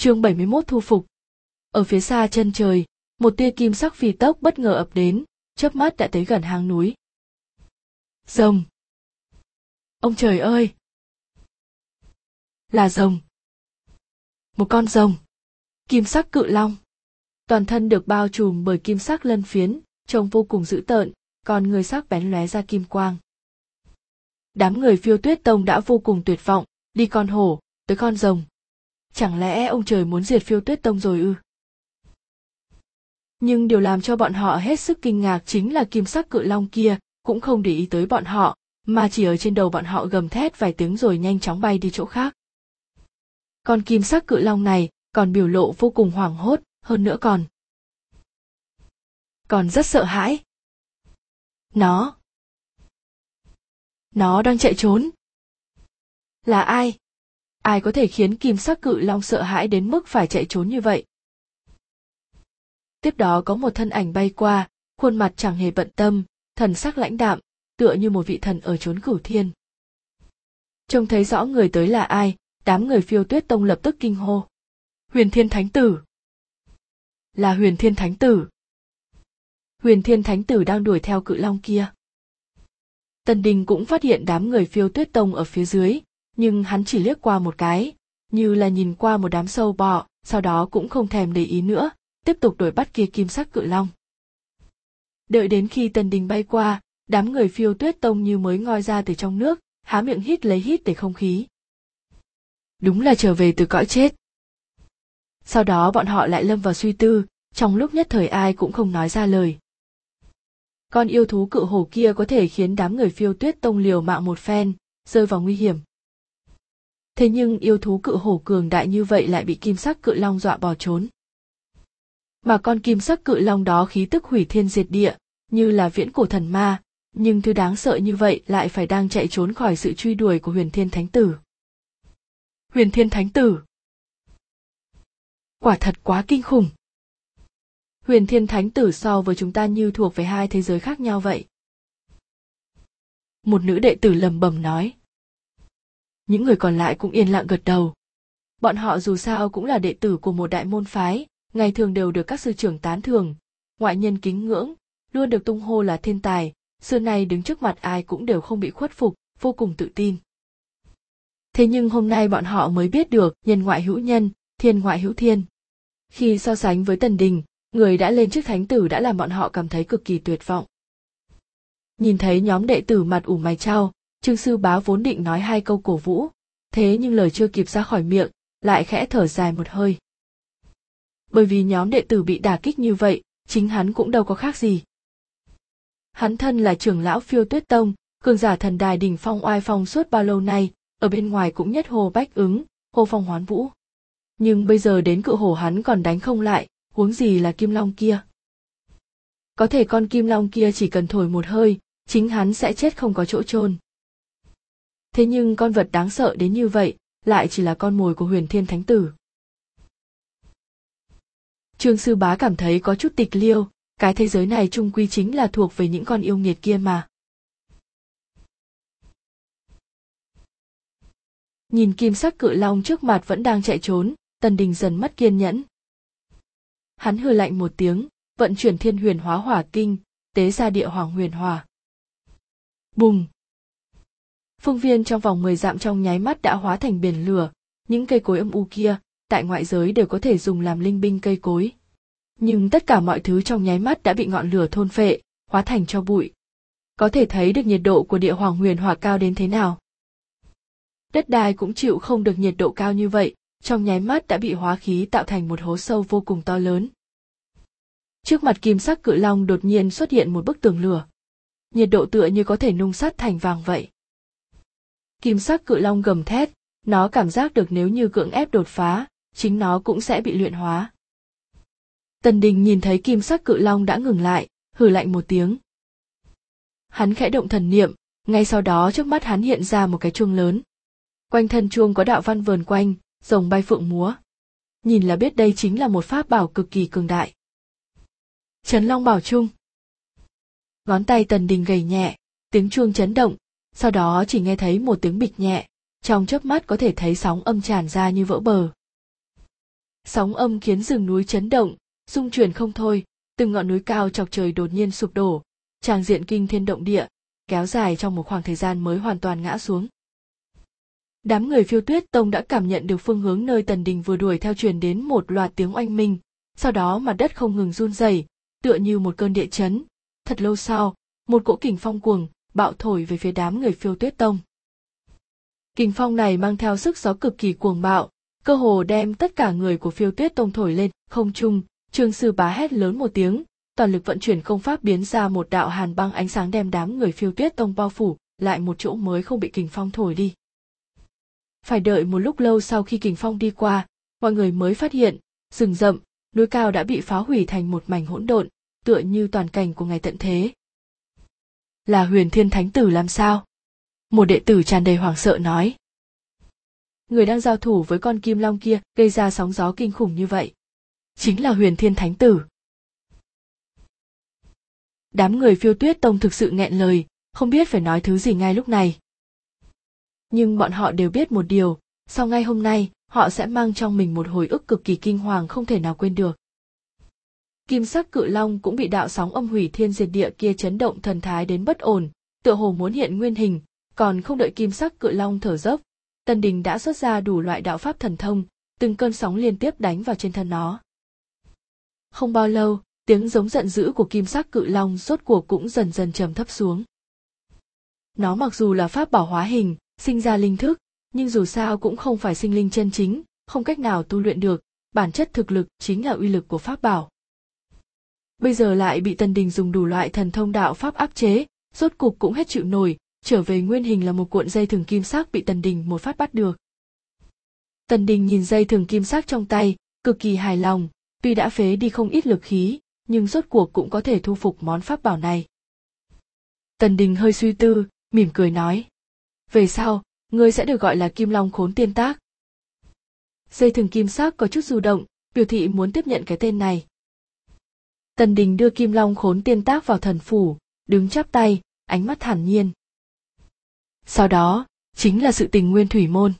Chương 71 thu phục. Ở phía xa chân trời, một tia kim sắc phi tốc bất ngờ ập đến, chớp mắt đã tới gần hang núi. Rồng. Ông trời ơi! Là rồng. Một con rồng. Kim sắc cự long. Toàn thân được bao trùm bởi kim sắc lân phiến, trông vô cùng dữ tợn, còn người sắc bén lóe ra kim quang. Đám người phiêu tuyết tông đã vô cùng tuyệt vọng, đi con hổ, tới con rồng. Chẳng lẽ ông trời muốn diệt phiêu tuyết tông rồi ư? Nhưng điều làm cho bọn họ hết sức kinh ngạc chính là kim sắc cự long kia cũng không để ý tới bọn họ, mà chỉ ở trên đầu bọn họ gầm thét vài tiếng rồi nhanh chóng bay đi chỗ khác. Con kim sắc cự long này còn biểu lộ vô cùng hoảng hốt, hơn nữa còn. Còn rất sợ hãi. Nó. Nó đang chạy trốn. Là ai? Ai có thể khiến kim sắc cự long sợ hãi đến mức phải chạy trốn như vậy? Tiếp đó có một thân ảnh bay qua, khuôn mặt chẳng hề bận tâm, thần sắc lãnh đạm, tựa như một vị thần ở chốn cửu thiên. Trông thấy rõ người tới là ai, đám người phiêu tuyết tông lập tức kinh hô. Huyền Thiên Thánh Tử. Là Huyền Thiên Thánh Tử. Huyền Thiên Thánh Tử đang đuổi theo cự long kia. Tần Đình cũng phát hiện đám người phiêu tuyết tông ở phía dưới, nhưng hắn chỉ liếc qua một cái, như là nhìn qua một đám sâu bọ, sau đó cũng không thèm để ý nữa, tiếp tục đuổi bắt kia kim sắc cự long. Đợi đến khi Tần Đình bay qua, đám người phiêu tuyết tông như mới ngoi ra từ trong nước, há miệng hít lấy hít để không khí. Đúng là trở về từ cõi chết. Sau đó bọn họ lại lâm vào suy tư, trong lúc nhất thời ai cũng không nói ra lời. Con yêu thú cự hổ kia có thể khiến đám người phiêu tuyết tông liều mạng một phen, rơi vào nguy hiểm. Thế nhưng yêu thú cự hổ cường đại như vậy lại bị kim sắc cự long dọa bỏ trốn. Mà con kim sắc cự long đó khí tức hủy thiên diệt địa, như là viễn cổ thần ma, nhưng thứ đáng sợ như vậy lại phải đang chạy trốn khỏi sự truy đuổi của huyền thiên thánh tử. Huyền thiên thánh tử. Quả thật quá kinh khủng huyền thiên thánh tử so với chúng ta như thuộc về hai thế giới khác nhau vậy một nữ đệ tử lầm bầm nói những người còn lại cũng yên lặng gật đầu. Bọn họ dù sao cũng là đệ tử của một đại môn phái, ngày thường đều được các sư trưởng tán thường ngoại nhân kính ngưỡng, luôn được tung hô là thiên tài, xưa nay đứng trước mặt ai cũng đều không bị khuất phục, vô cùng tự tin. Thế nhưng hôm nay bọn họ mới biết được, nhân ngoại hữu nhân, thiên ngoại hữu thiên. Khi so sánh với tần đình, người đã lên chức thánh tử đã làm bọn họ cảm thấy cực kỳ tuyệt vọng. Nhìn thấy nhóm đệ tử mặt ủ mày trao trương sư bá vốn định nói hai câu cổ vũ, thế nhưng lời chưa kịp ra khỏi miệng, lại khẽ thở dài một hơi. Bởi vì nhóm đệ tử bị đả kích như vậy, chính hắn cũng đâu có khác gì. Hắn thân là trưởng lão phiêu tuyết tông, cường giả thần đài đỉnh phong oai phong suốt bao lâu nay, ở bên ngoài cũng nhất hồ bách ứng hô phong hoán vũ. Nhưng bây giờ đến cự hổ hắn còn đánh không lại, huống gì là kim long kia. Có thể con kim long kia chỉ cần thổi một hơi, chính hắn sẽ chết không có chỗ chôn thế nhưng con vật đáng sợ đến như vậy lại chỉ là con mồi của huyền thiên thánh tử. Trương sư bá cảm thấy có chút tịch liêu, cái thế giới này trung quy chính là thuộc về những con yêu nghiệt kia mà. Nhìn kim sắc cự long trước mặt vẫn đang chạy trốn, tần đình dần mất kiên nhẫn. Hắn hừ lạnh một tiếng, vận chuyển thiên huyền hóa hỏa kinh, tế ra địa hoàng huyền hòa. Bùng! Phương viên trong vòng 10 dặm trong nháy mắt đã hóa thành biển lửa những cây cối âm u kia, tại ngoại giới đều có thể dùng làm linh binh cây cối nhưng tất cả mọi thứ trong nháy mắt đã bị ngọn lửa thôn phệ, hóa thành cho bụi có thể thấy được nhiệt độ của địa hoàng huyền hỏa cao đến thế nào đất đai cũng chịu không được nhiệt độ cao như vậy, trong nháy mắt đã bị hóa khí tạo thành một hố sâu vô cùng to lớn. Trước mặt kim sắc cự long đột nhiên xuất hiện một bức tường lửa. Nhiệt độ tựa như có thể nung sắt thành vàng vậy. Kim sắc cự long gầm thét, nó cảm giác được nếu như cưỡng ép đột phá, chính nó cũng sẽ bị luyện hóa. Tần Đình nhìn thấy kim sắc cự long đã ngừng lại, hừ lạnh một tiếng. Hắn khẽ động thần niệm, ngay sau đó trước mắt hắn hiện ra một cái chuông lớn. Quanh thân chuông có đạo văn vờn quanh, rồng bay phượng múa nhìn là biết đây chính là một pháp bảo cực kỳ cường đại trấn long bảo trung ngón tay tần đình gầy nhẹ tiếng chuông chấn động sau đó chỉ nghe thấy một tiếng bịch nhẹ, trong chớp mắt có thể thấy sóng âm tràn ra như vỡ bờ. Sóng âm khiến rừng núi chấn động, rung chuyển không thôi, từng ngọn núi cao chọc trời đột nhiên sụp đổ, tràng diện kinh thiên động địa, kéo dài trong một khoảng thời gian mới hoàn toàn ngã xuống. Đám người phiêu tuyết tông đã cảm nhận được phương hướng nơi tần đình vừa đuổi theo truyền đến một loạt tiếng oanh minh, sau đó mặt đất không ngừng run rẩy, tựa như một cơn địa chấn. Thật lâu sau, một cỗ kình phong cuồng bạo thổi về phía đám người phiêu tuyết tông. Kình phong này mang theo sức gió cực kỳ cuồng bạo, cơ hồ đem tất cả người của phiêu tuyết tông thổi lên không trung. Trương sư bá hét lớn một tiếng, toàn lực vận chuyển công pháp biến ra một đạo hàn băng ánh sáng đem đám người phiêu tuyết tông bao phủ, lại một chỗ mới không bị kình phong thổi đi. Phải đợi một lúc lâu sau khi kình phong đi qua, mọi người mới phát hiện, rừng rậm, núi cao đã bị phá hủy thành một mảnh hỗn độn, tựa như toàn cảnh của ngày tận thế là huyền thiên thánh tử làm sao? Một đệ tử tràn đầy hoảng sợ nói. Người đang giao thủ với con kim long kia gây ra sóng gió kinh khủng như vậy. Chính là huyền thiên thánh tử. Đám người phiêu tuyết tông thực sự nghẹn lời, không biết phải nói thứ gì ngay lúc này. Nhưng bọn họ đều biết một điều, sau ngay hôm nay, họ sẽ mang trong mình một hồi ức cực kỳ kinh hoàng không thể nào quên được kim sắc cự long cũng bị đạo sóng âm hủy thiên diệt địa kia chấn động thần thái đến bất ổn, tựa hồ muốn hiện nguyên hình, còn không đợi kim sắc cự long thở dốc. Tân đình đã xuất ra đủ loại đạo pháp thần thông, từng cơn sóng liên tiếp đánh vào trên thân nó. Không bao lâu, tiếng giống giận dữ của kim sắc cự long rốt cuộc cũng dần dần trầm thấp xuống. Nó mặc dù là pháp bảo hóa hình, sinh ra linh thức, nhưng dù sao cũng không phải sinh linh chân chính, không cách nào tu luyện được, bản chất thực lực chính là uy lực của pháp bảo bây giờ lại bị tần đình dùng đủ loại thần thông đạo pháp áp chế, rốt cục cũng hết chịu nổi, trở về nguyên hình là một cuộn dây thừng kim sắc bị tần đình một phát bắt được. Tần đình nhìn dây thừng kim sắc trong tay, cực kỳ hài lòng, tuy đã phế đi không ít lực khí, nhưng rốt cuộc cũng có thể thu phục món pháp bảo này. Tần đình hơi suy tư, mỉm cười nói, về sau, ngươi sẽ được gọi là kim long khốn tiên tác. Dây thừng kim sắc có chút du động, biểu thị muốn tiếp nhận cái tên này tần đình đưa kim long khốn tiên tác vào thần phủ, đứng chắp tay, ánh mắt thản nhiên. Sau đó, chính là sự tình nguyên thủy môn.